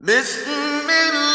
بسم الله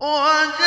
وجاءت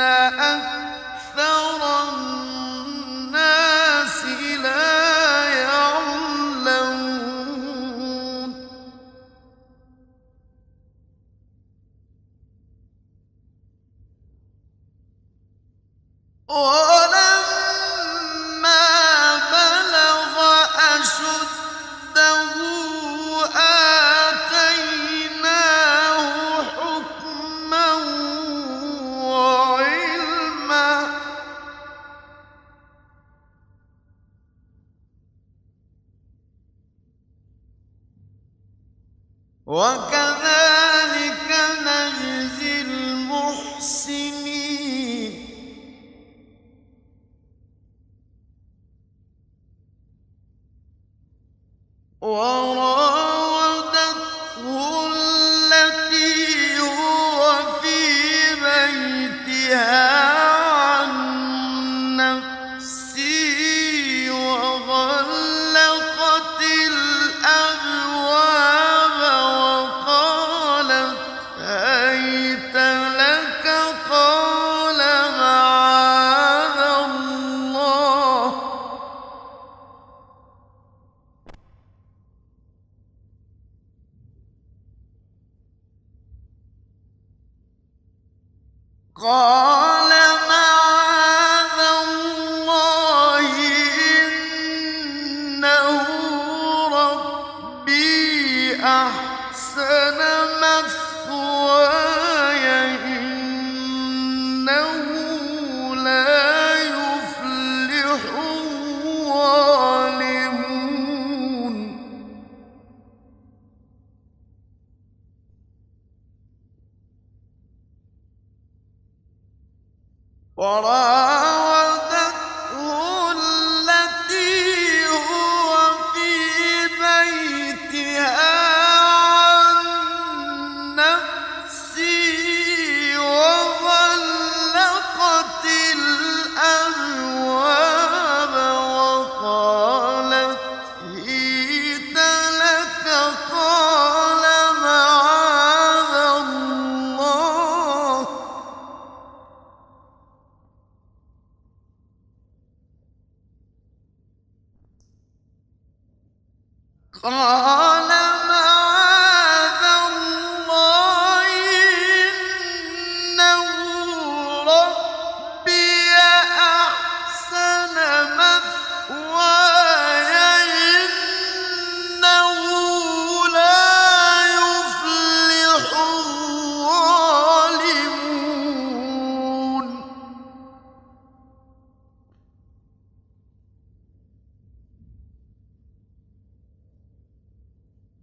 ولكن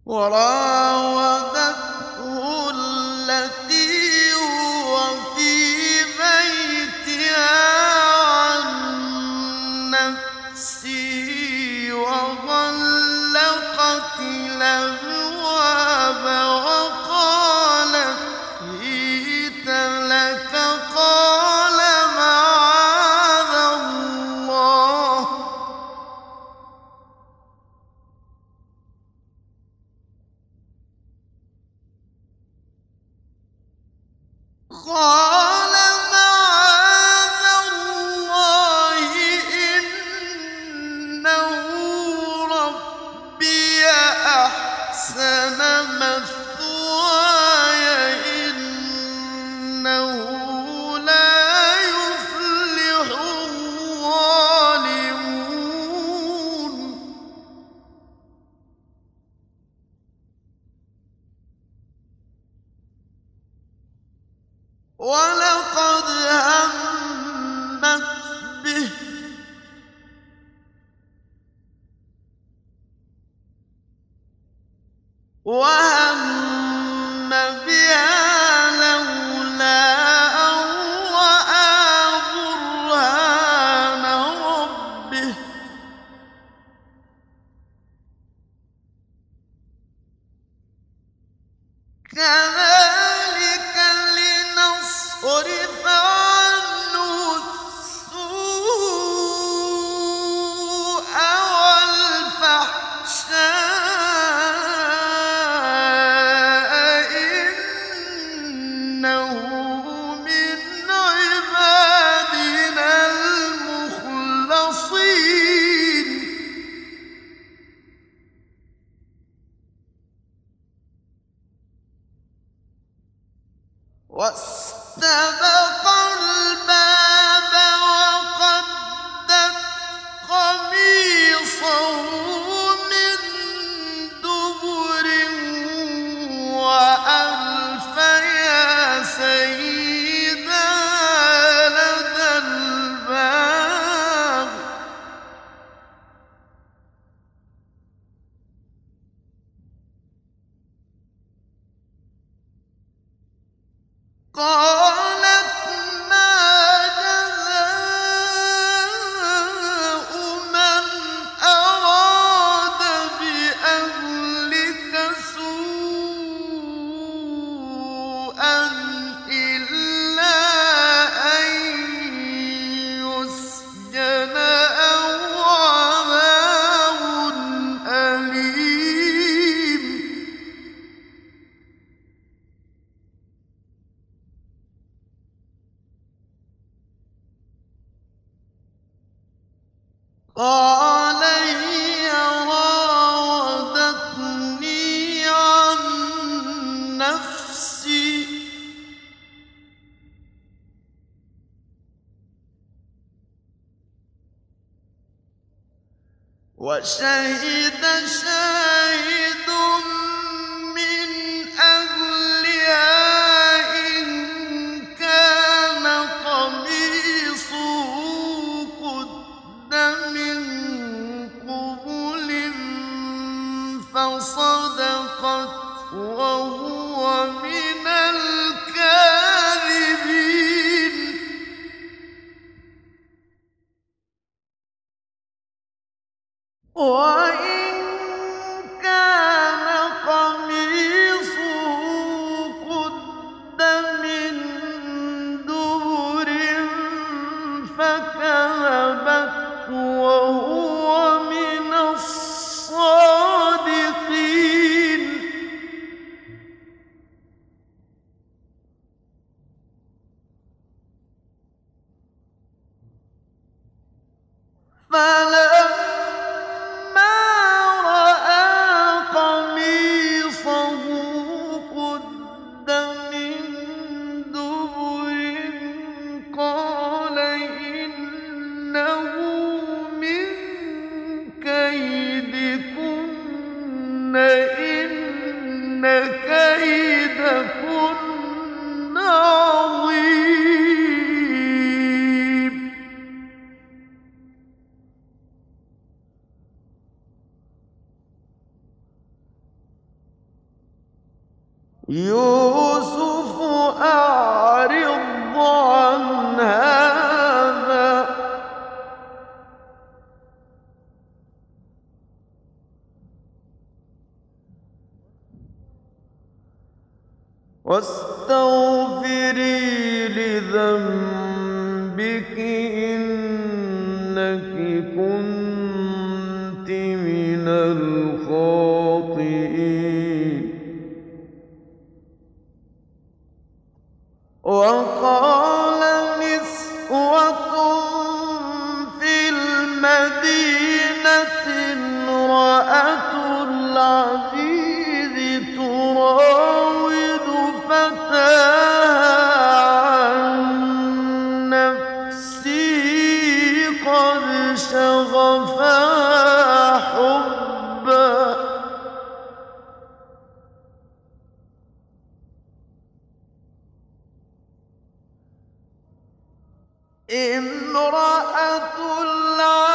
我来。عن نفسي. وشهد شاهد امرأة العزيز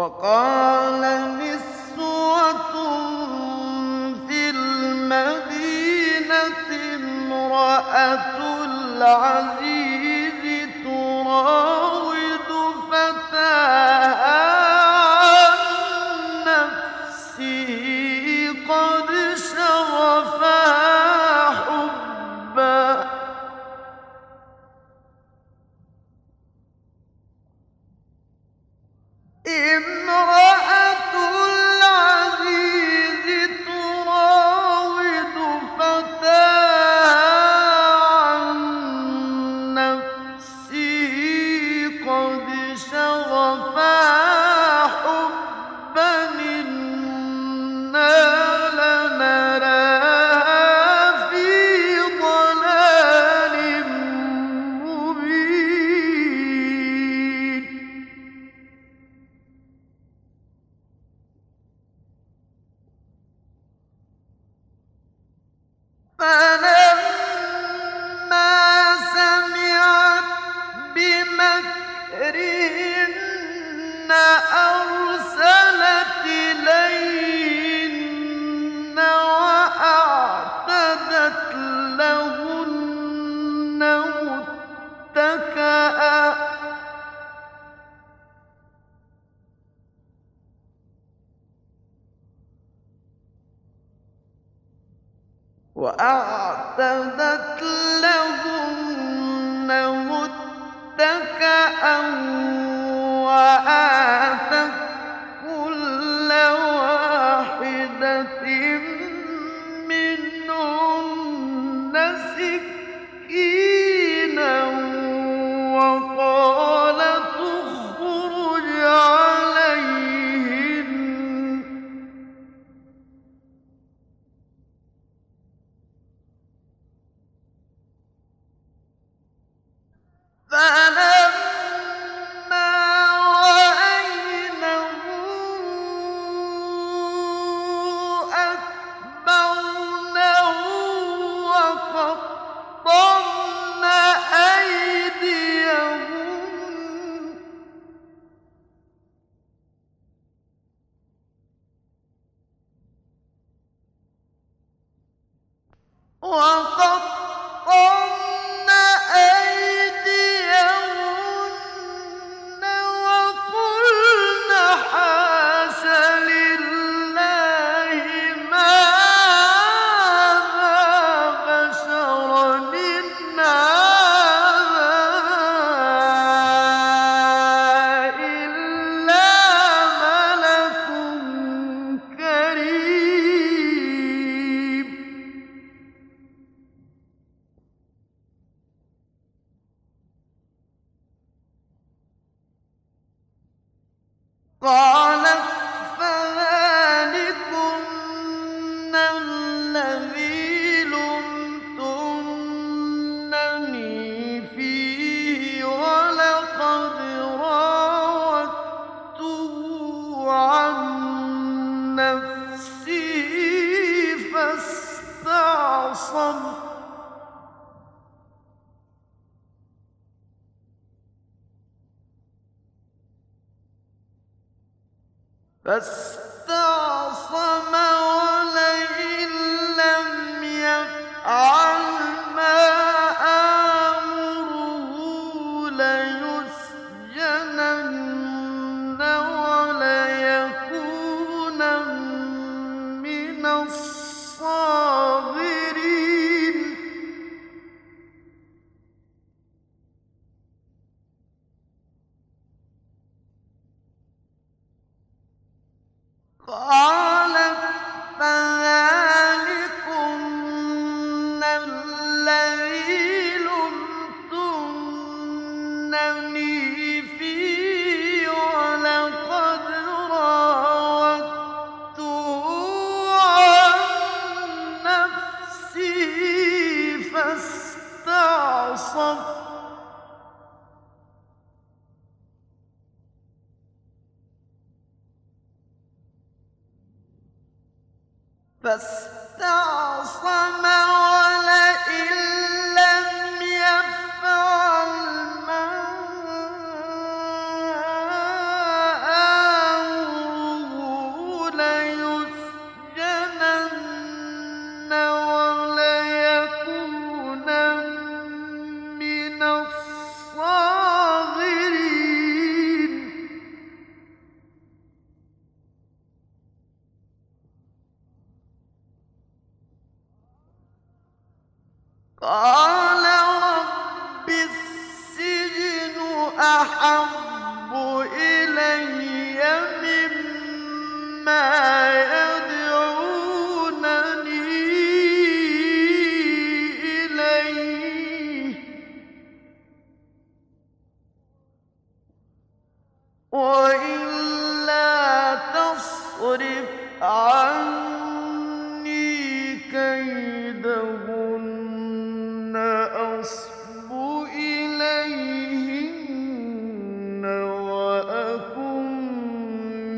وقال نسوة في المدينة امرأة العزيز.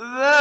The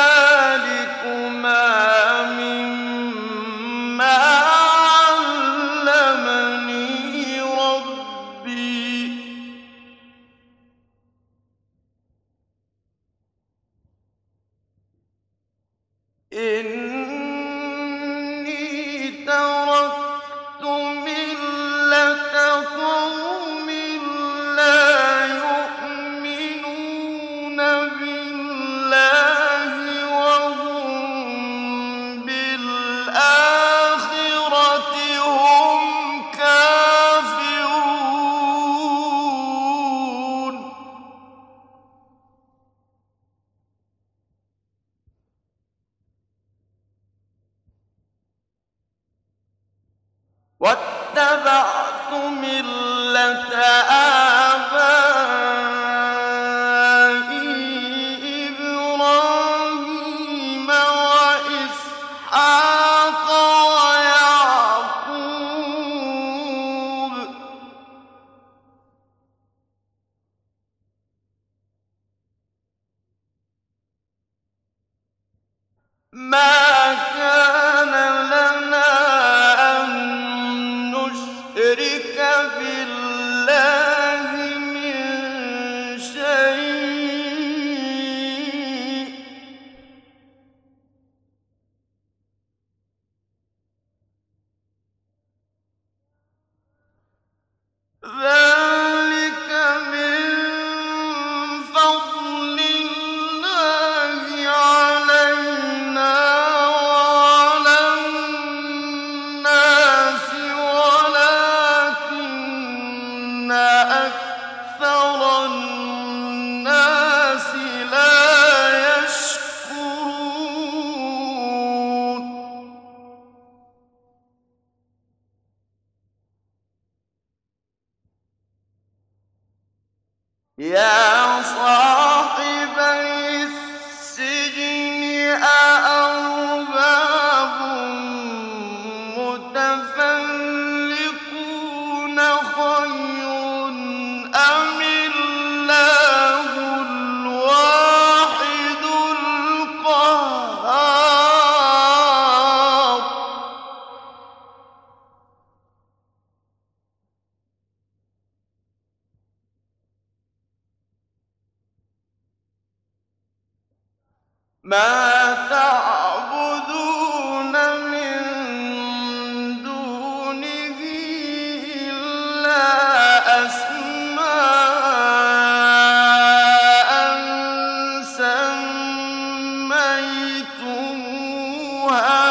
أحدكما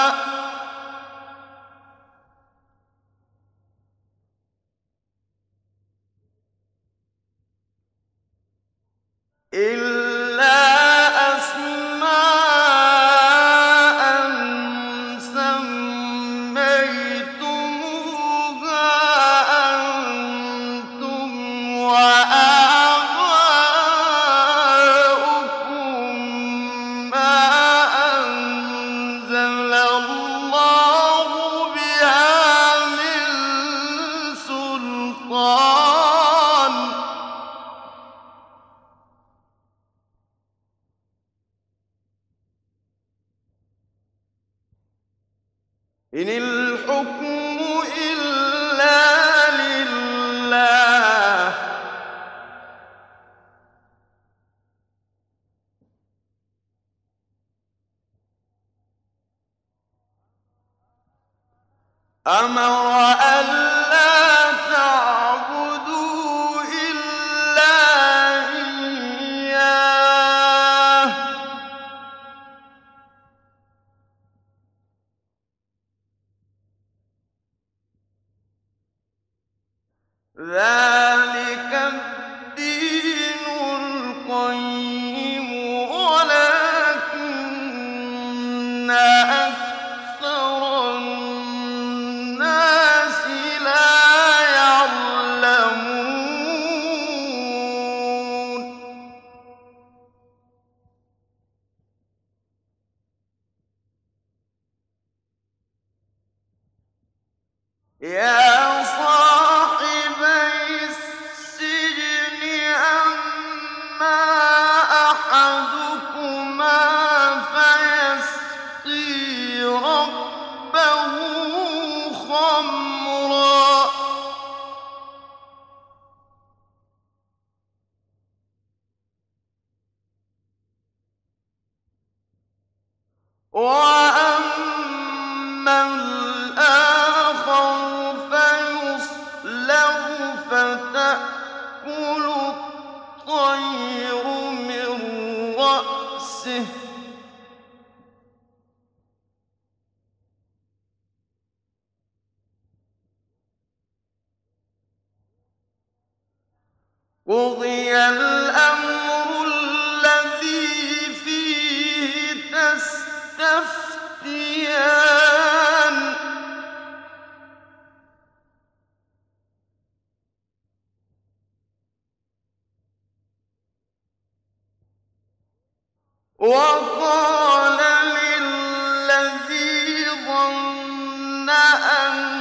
ظَنَّ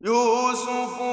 يُوسُفُ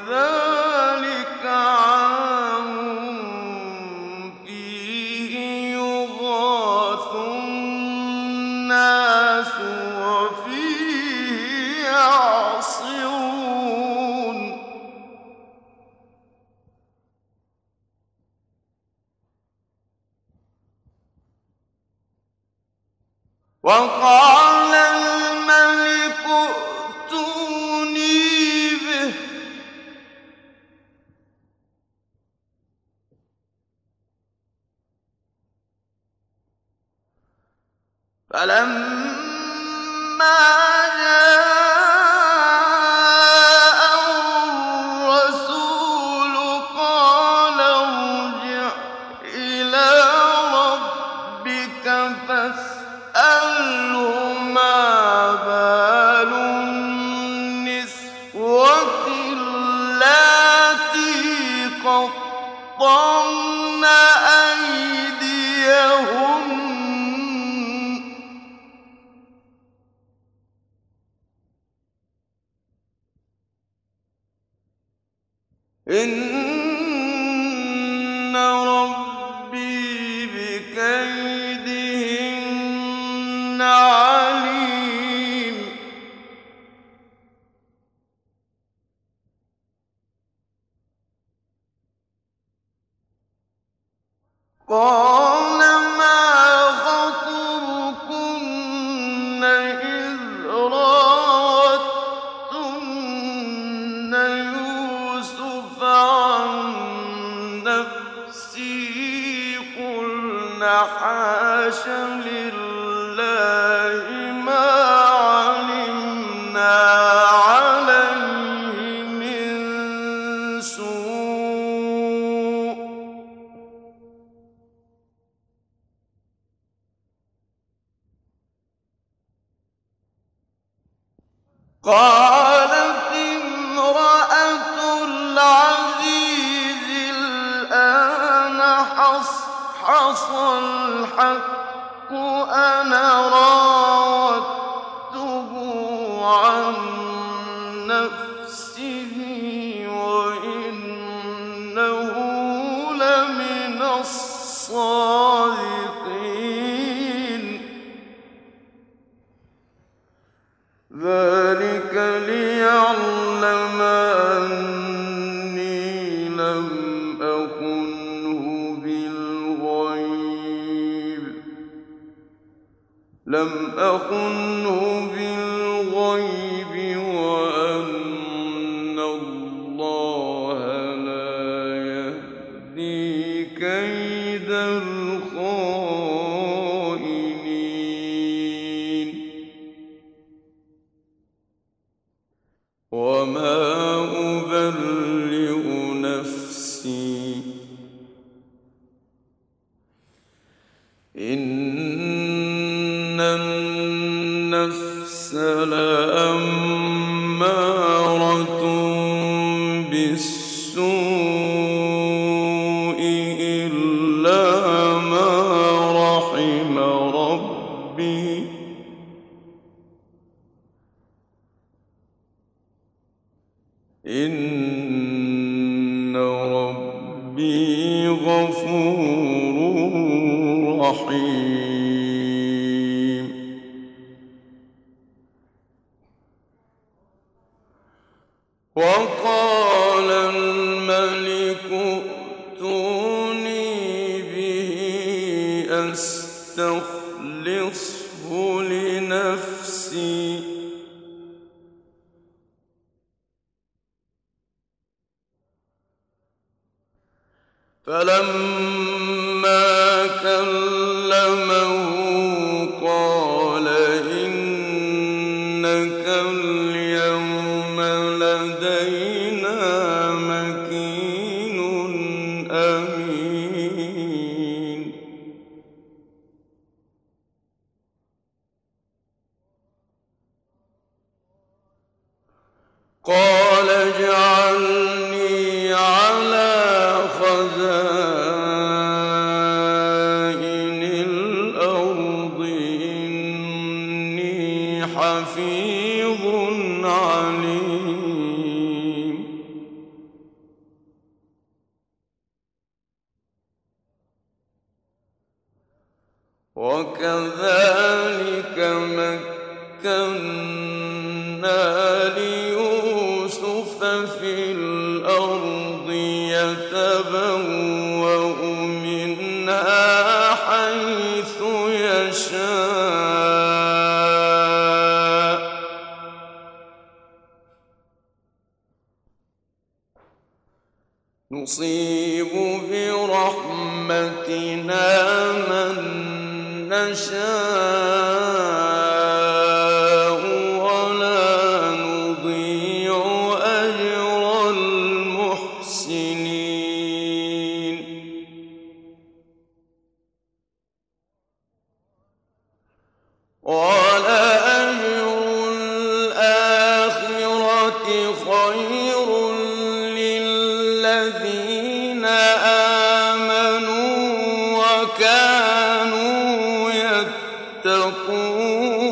بعد فلما كيد الخائنين يتقون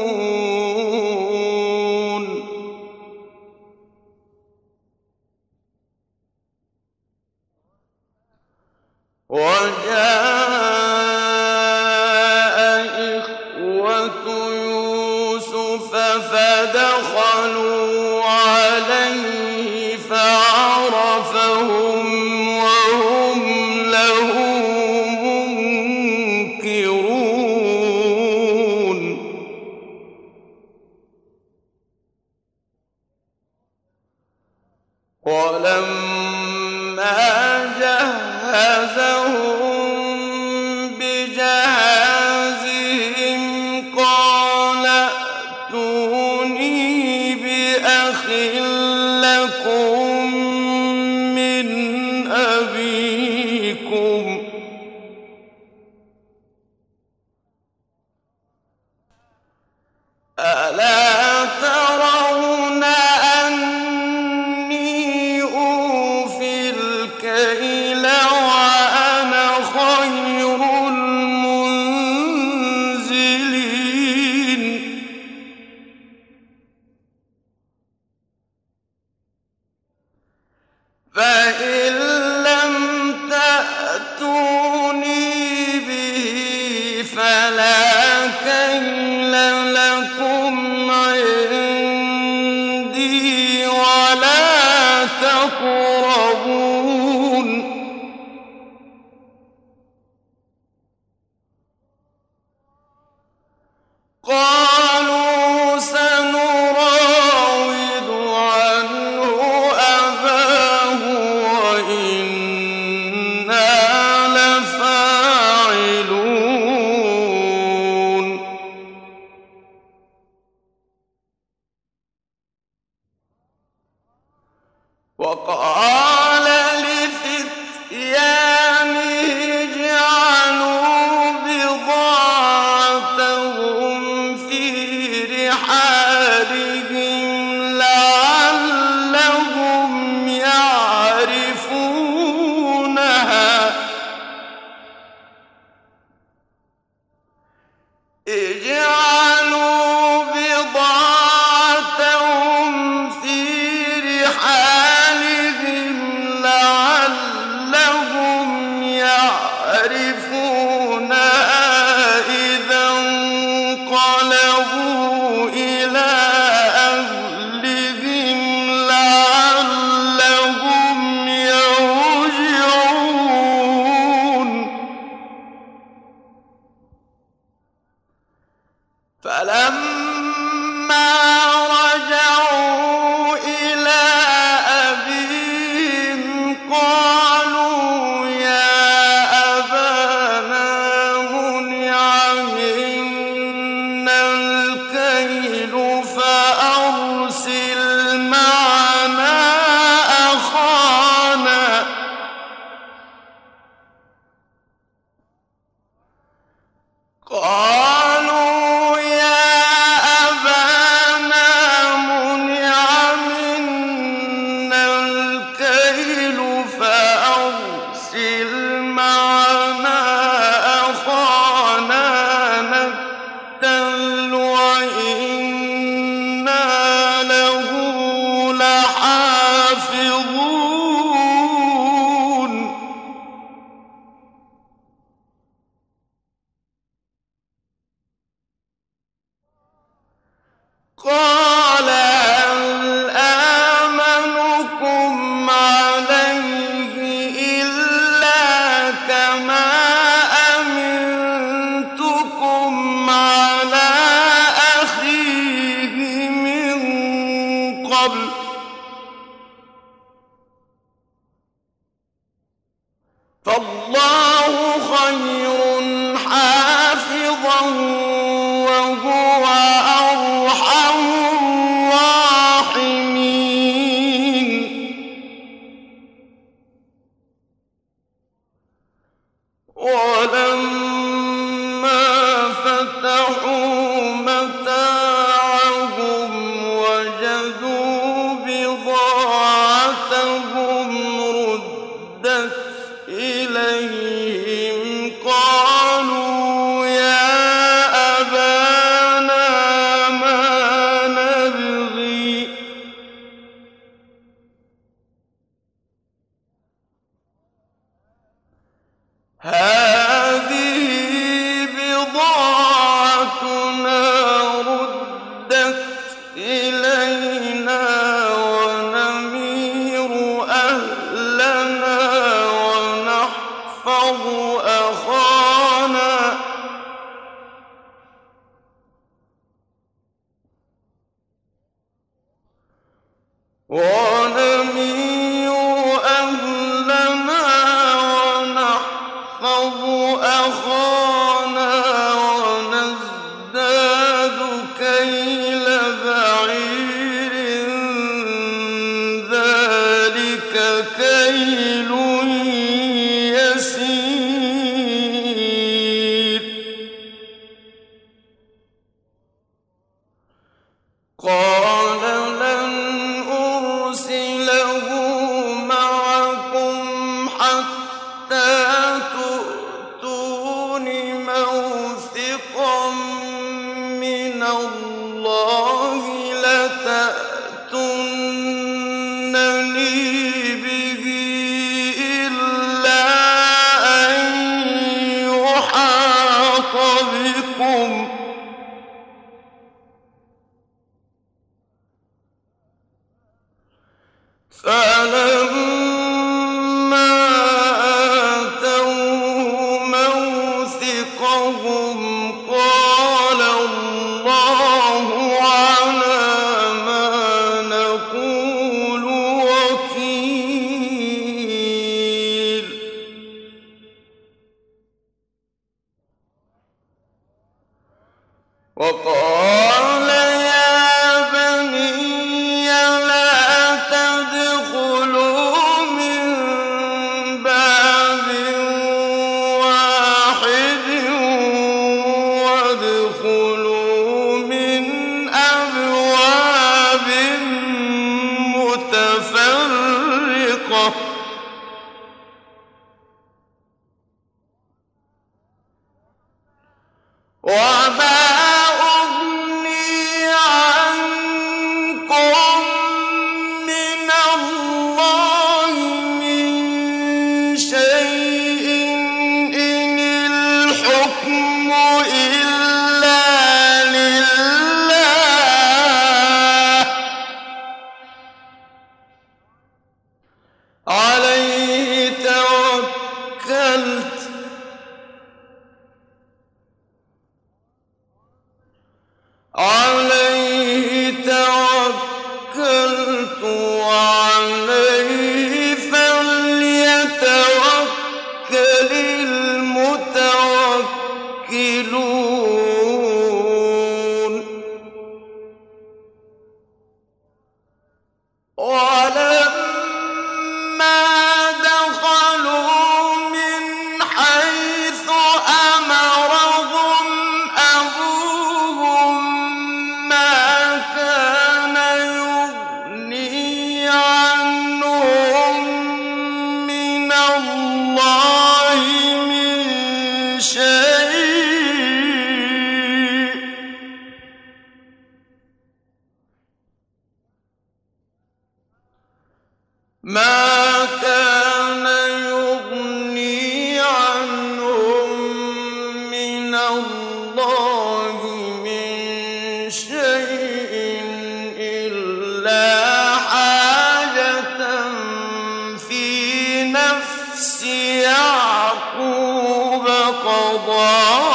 وقضى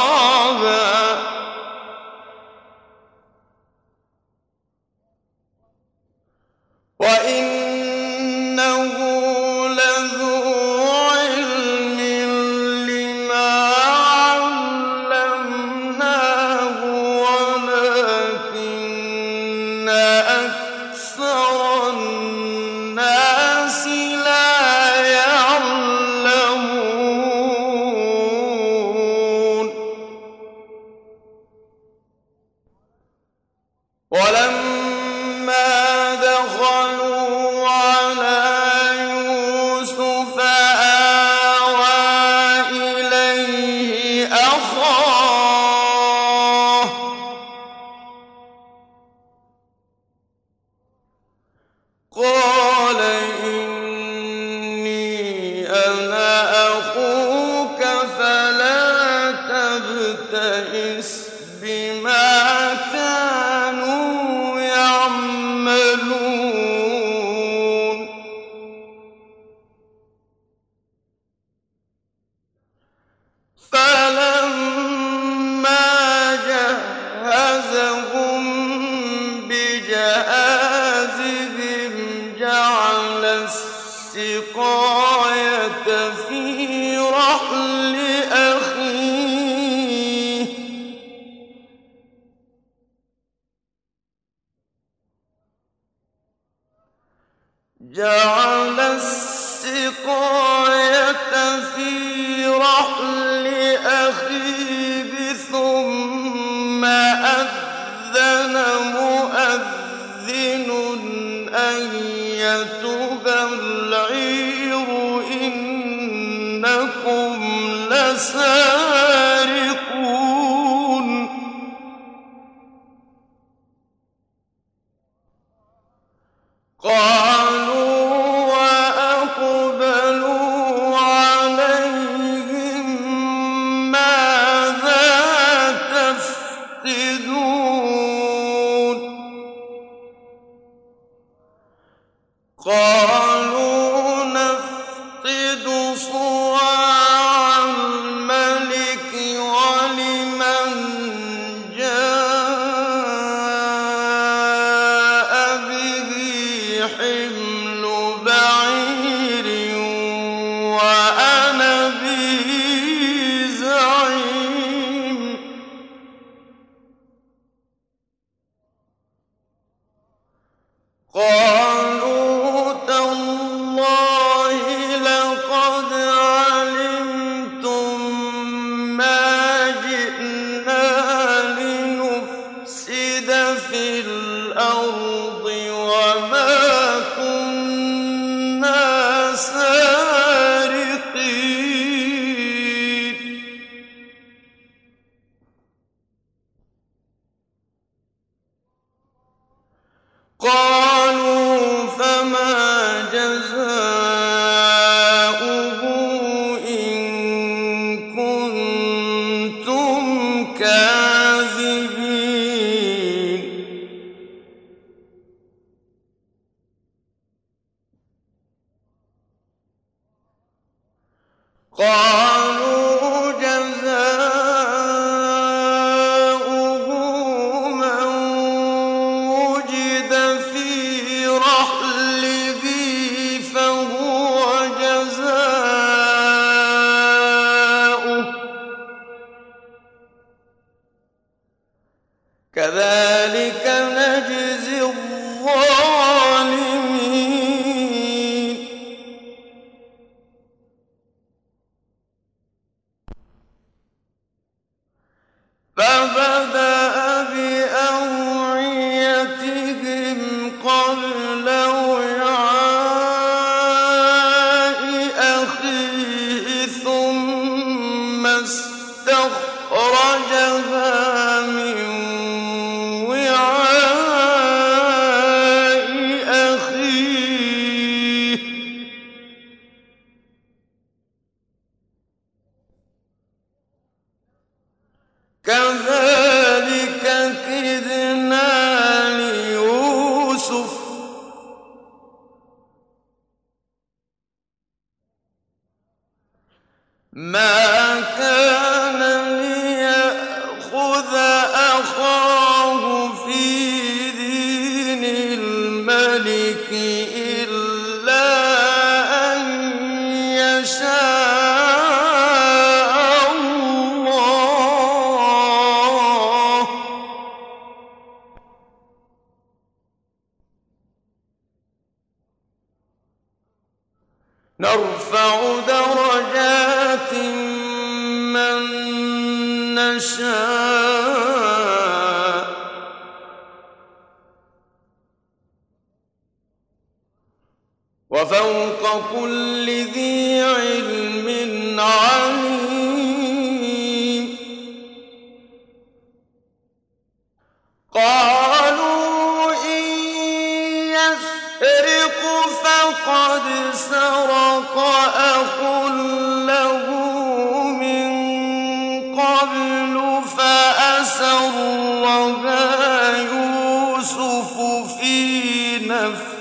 في الأرض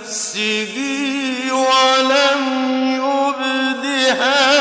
نفسه ولم يبدها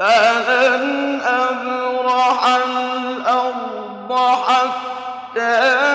فلن أبرح الأرض حتى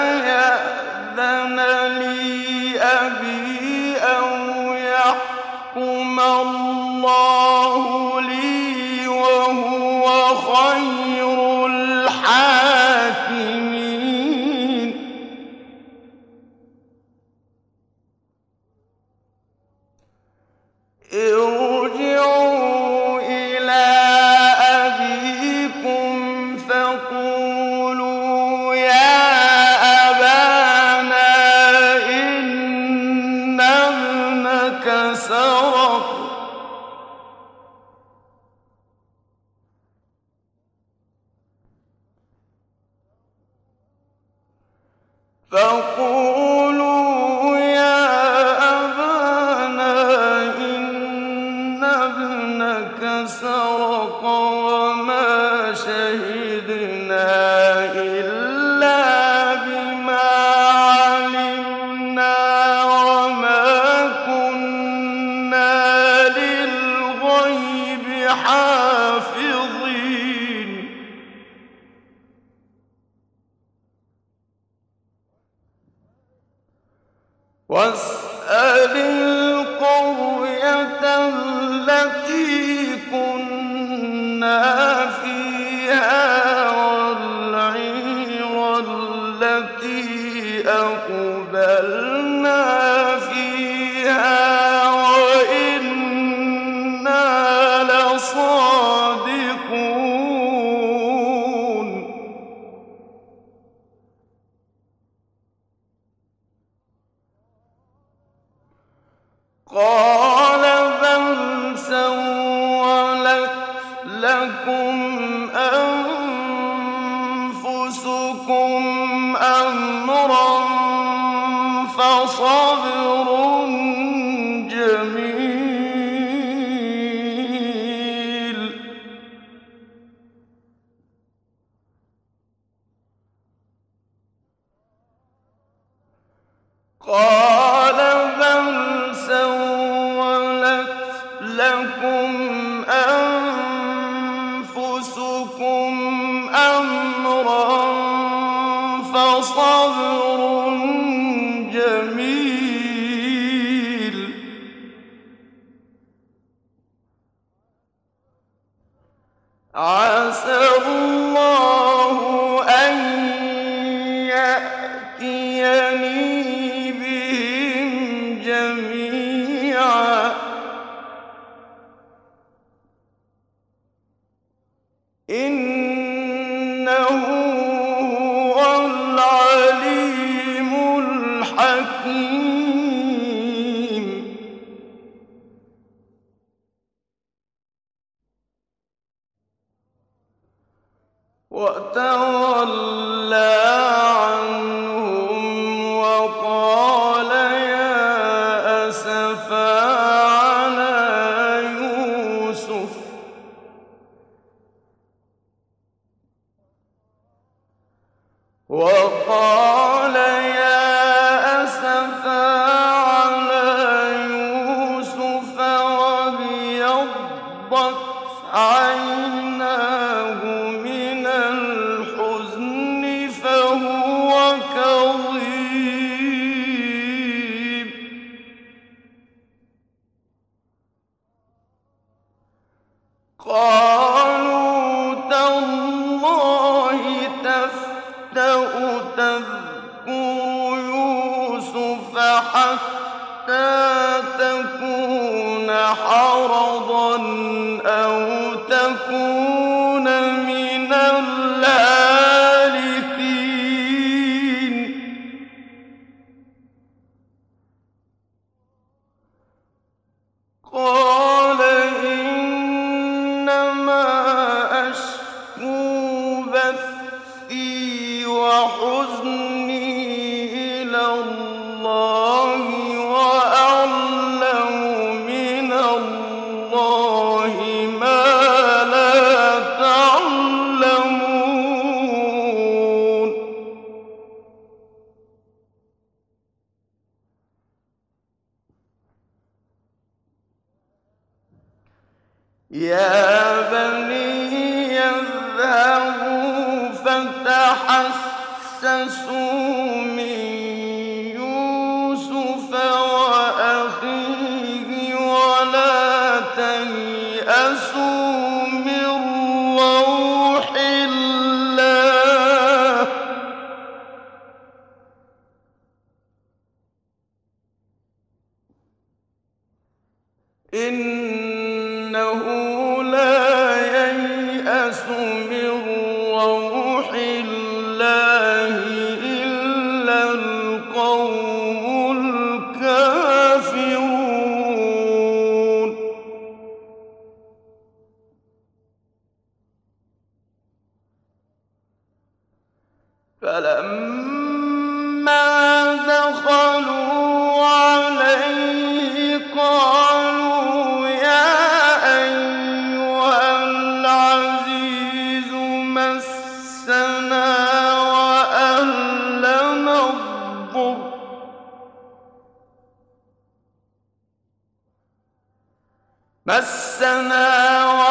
مسنا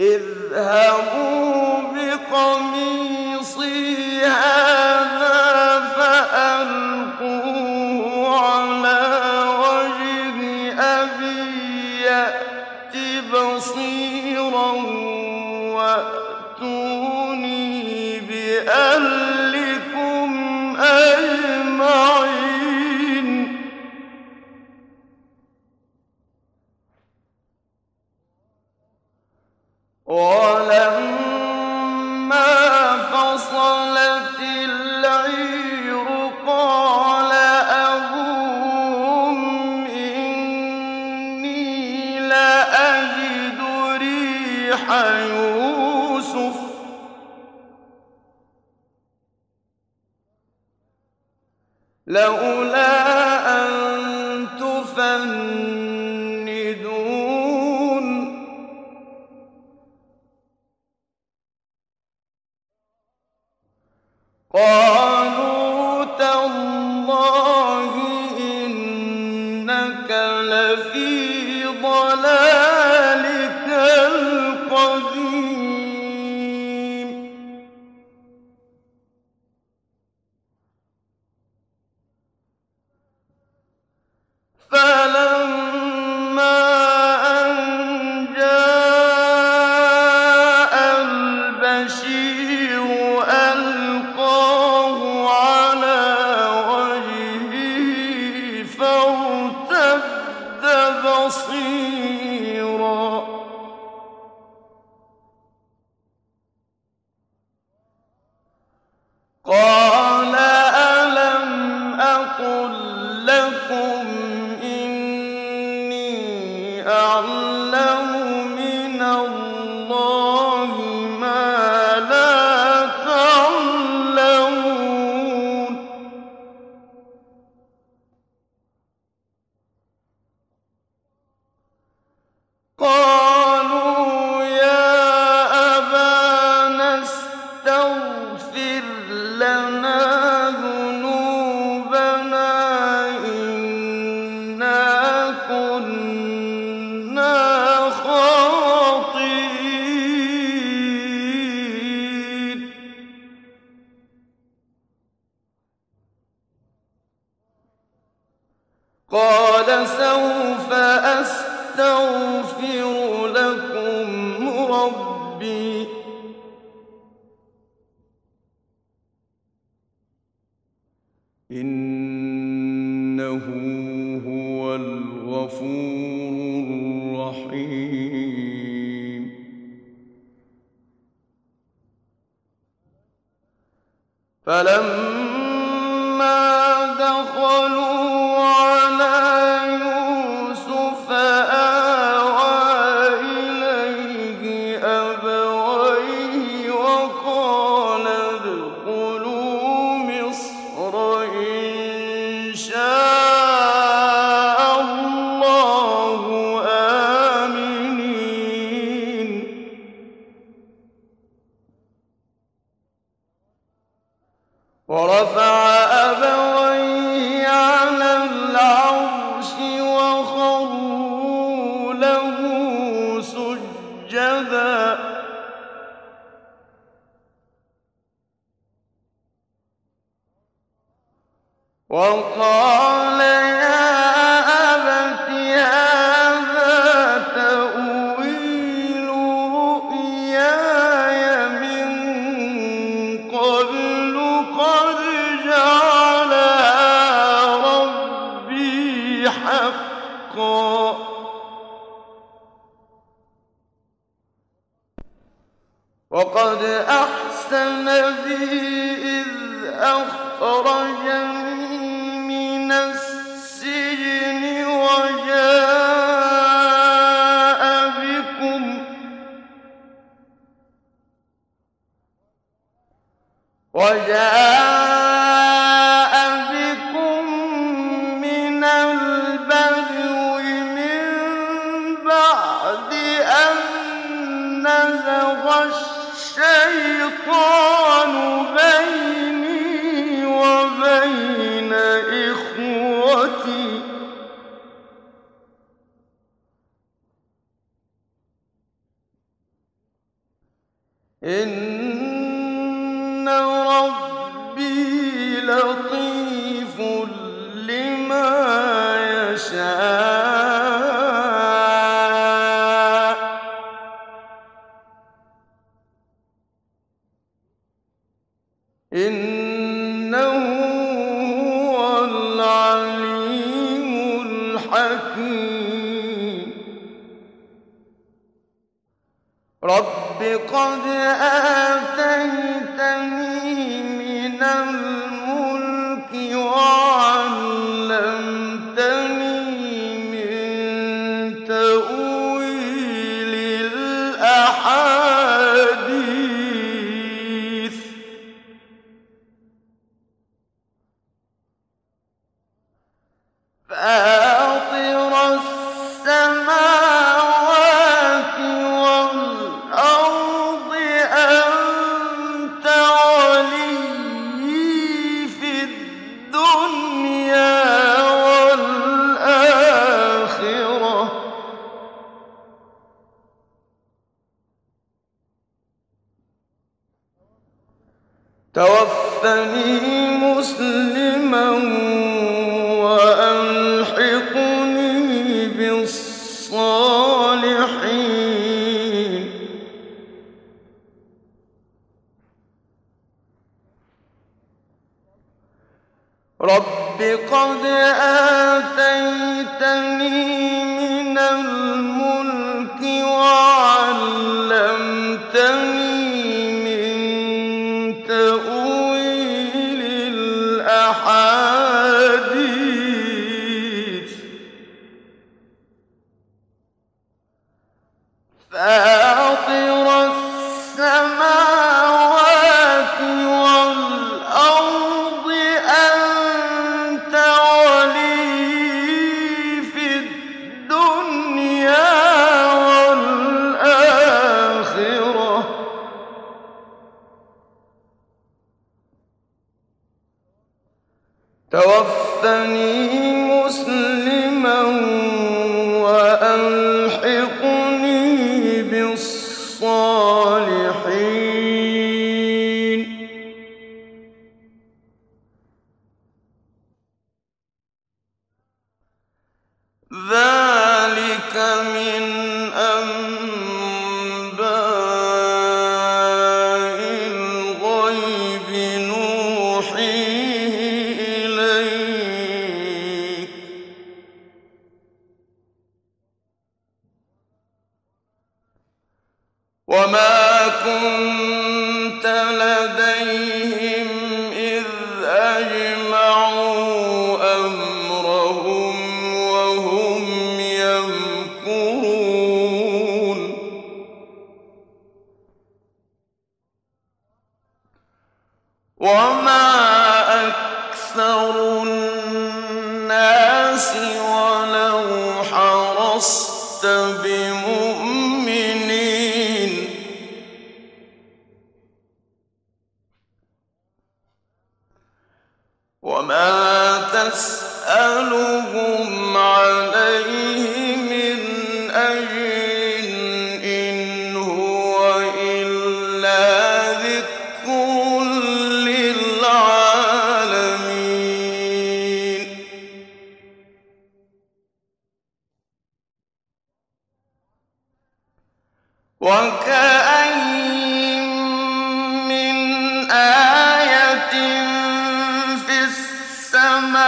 اذهبوا فلما دخلوا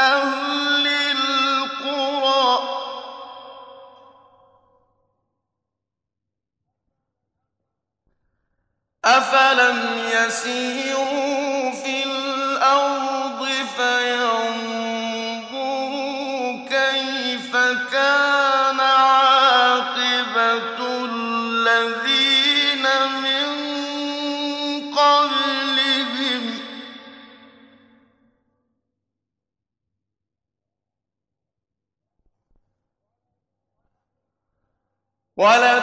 أهل القرى. أفلم يسيروا ولدار